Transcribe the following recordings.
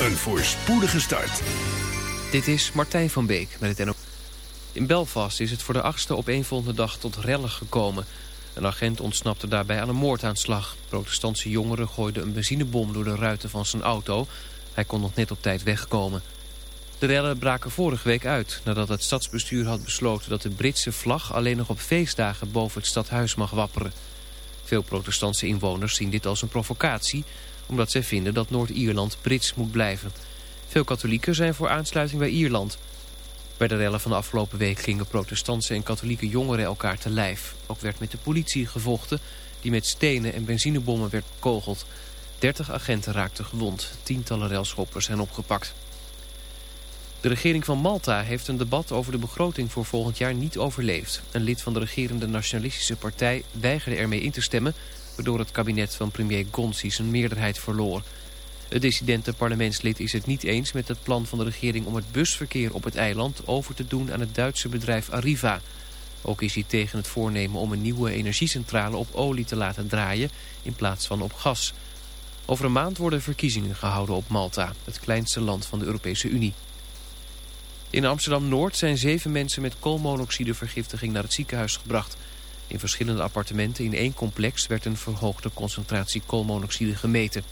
Een voorspoedige start. Dit is Martijn van Beek met het NO. In Belfast is het voor de achtste opeenvolgende dag tot rellen gekomen. Een agent ontsnapte daarbij aan een moordaanslag. Protestantse jongeren gooiden een benzinebom door de ruiten van zijn auto. Hij kon nog net op tijd wegkomen. De rellen braken vorige week uit nadat het stadsbestuur had besloten dat de Britse vlag alleen nog op feestdagen boven het stadhuis mag wapperen. Veel protestantse inwoners zien dit als een provocatie omdat zij vinden dat Noord-Ierland Brits moet blijven. Veel katholieken zijn voor aansluiting bij Ierland. Bij de rellen van de afgelopen week gingen protestantse en katholieke jongeren elkaar te lijf. Ook werd met de politie gevochten die met stenen en benzinebommen werd bekogeld. 30 agenten raakten gewond. Tientallen relschoppers zijn opgepakt. De regering van Malta heeft een debat over de begroting voor volgend jaar niet overleefd. Een lid van de regerende nationalistische partij weigerde ermee in te stemmen... waardoor het kabinet van premier Gonzi zijn meerderheid verloor. Het dissidente parlementslid is het niet eens met het plan van de regering... om het busverkeer op het eiland over te doen aan het Duitse bedrijf Arriva. Ook is hij tegen het voornemen om een nieuwe energiecentrale op olie te laten draaien... in plaats van op gas. Over een maand worden verkiezingen gehouden op Malta, het kleinste land van de Europese Unie. In Amsterdam-Noord zijn zeven mensen met koolmonoxidevergiftiging naar het ziekenhuis gebracht. In verschillende appartementen in één complex werd een verhoogde concentratie koolmonoxide gemeten.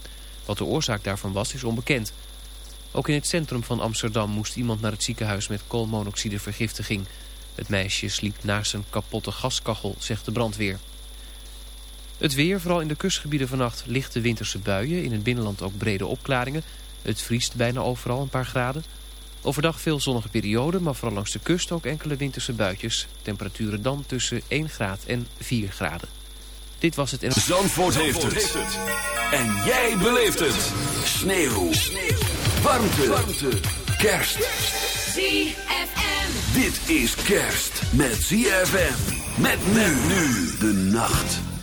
Wat de oorzaak daarvan was is onbekend. Ook in het centrum van Amsterdam moest iemand naar het ziekenhuis met koolmonoxidevergiftiging. Het meisje sliep naast een kapotte gaskachel, zegt de brandweer. Het weer, vooral in de kustgebieden vannacht, lichte winterse buien. In het binnenland ook brede opklaringen. Het vriest bijna overal een paar graden. Overdag veel zonnige perioden, maar vooral langs de kust ook enkele winterse buitjes. Temperaturen dan tussen 1 graad en 4 graden. Dit was het... In... Zandvoort, heeft, het. En jij beleeft het. Sneeuw. Sneeuw. Warmte. Warmte. Kerst. ZFM. Dit is kerst met ZFM. Met men nu de nacht.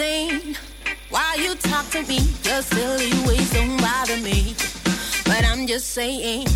Why you talk to me, your silly ways don't bother me. But I'm just saying.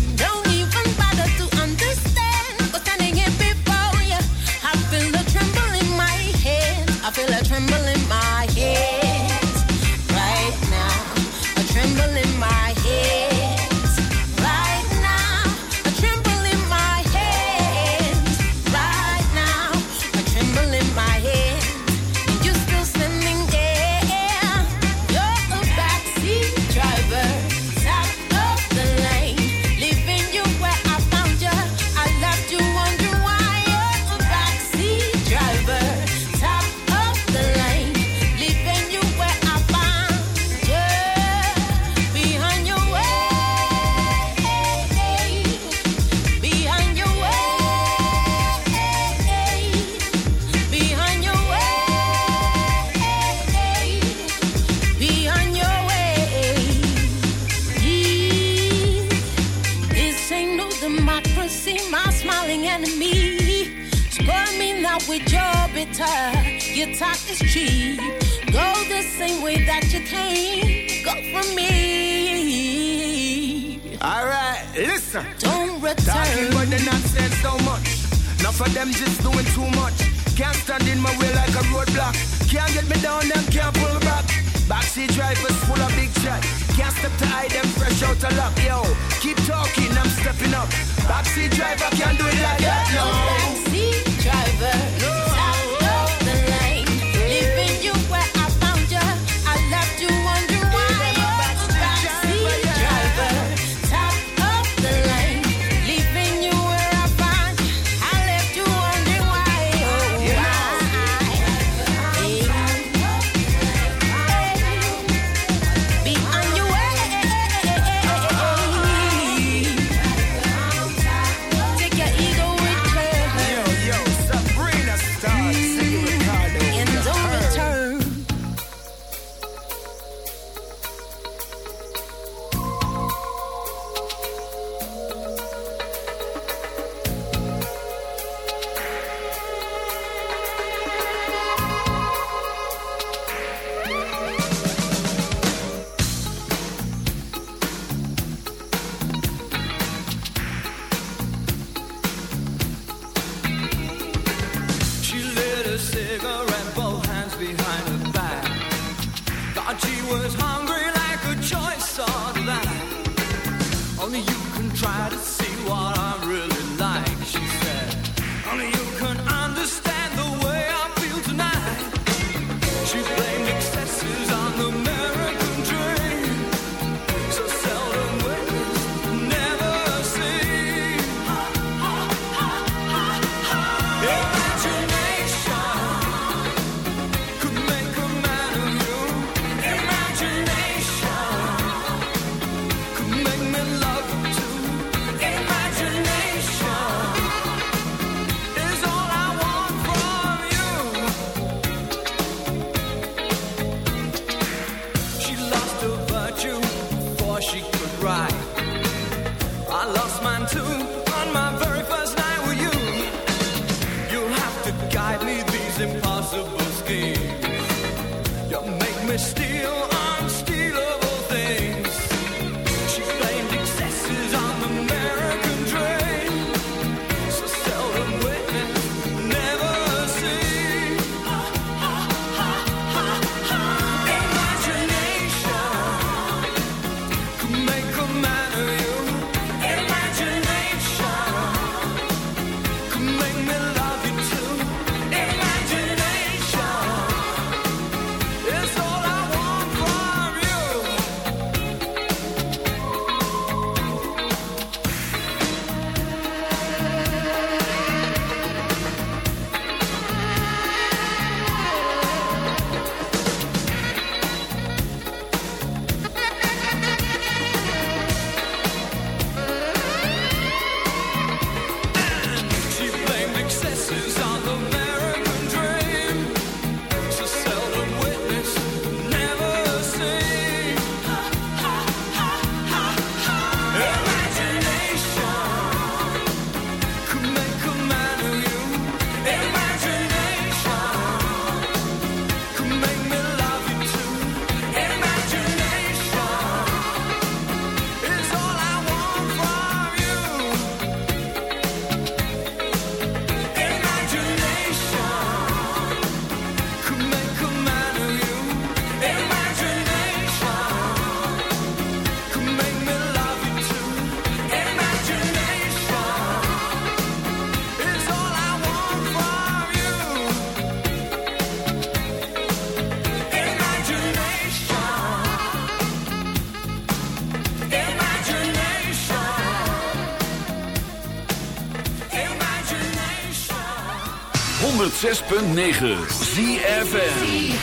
106.9 ZFN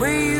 Where you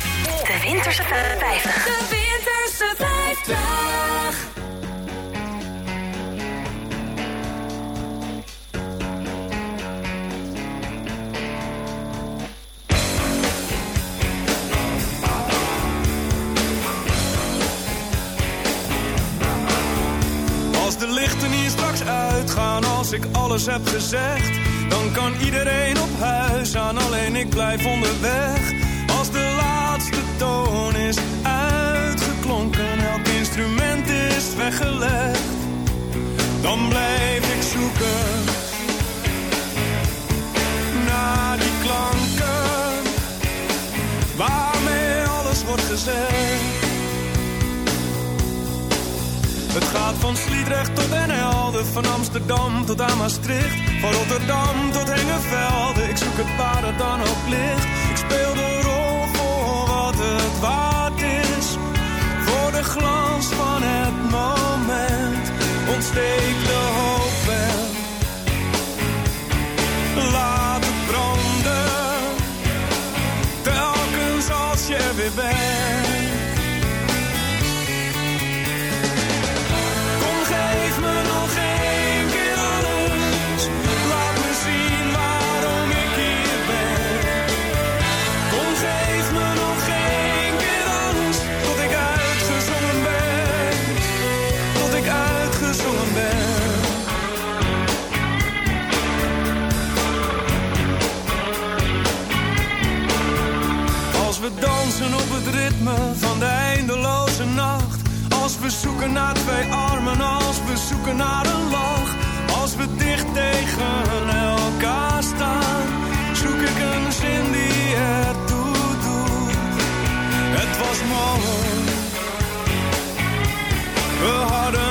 De Winterse 50. De Winterse 50. Als de lichten hier straks uitgaan, als ik alles heb gezegd, dan kan iedereen op huis aan, alleen ik blijf onderweg. Toon is uitgeklonken, elk instrument is weggelegd, dan blijf ik zoeken naar die klanken waarmee alles wordt gezegd. Het gaat van Sliedrecht tot Den Helder, van Amsterdam tot aan Maastricht. Van Rotterdam tot Hengevelde, ik zoek het waar het dan ook ligt. Ik speel waard is. Voor de glans van het moment, ontsteek de hoop wel. Laat het branden, telkens als je er weer bent. Armen, als we zoeken naar een lach. Als we dicht tegen elkaar staan, zoek ik een zin die ertoe doet. Het was mooi, we hadden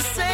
Say.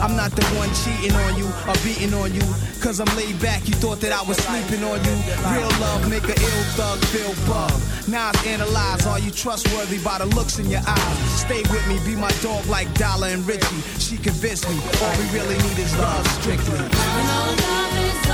I'm not the one cheating on you or beating on you. Cause I'm laid back, you thought that I was sleeping on you. Real love make a ill thug feel bug. Now I've analyzed, are you trustworthy by the looks in your eyes? Stay with me, be my dog like Dollar and Richie. She convinced me, all we really need is love strictly. Love is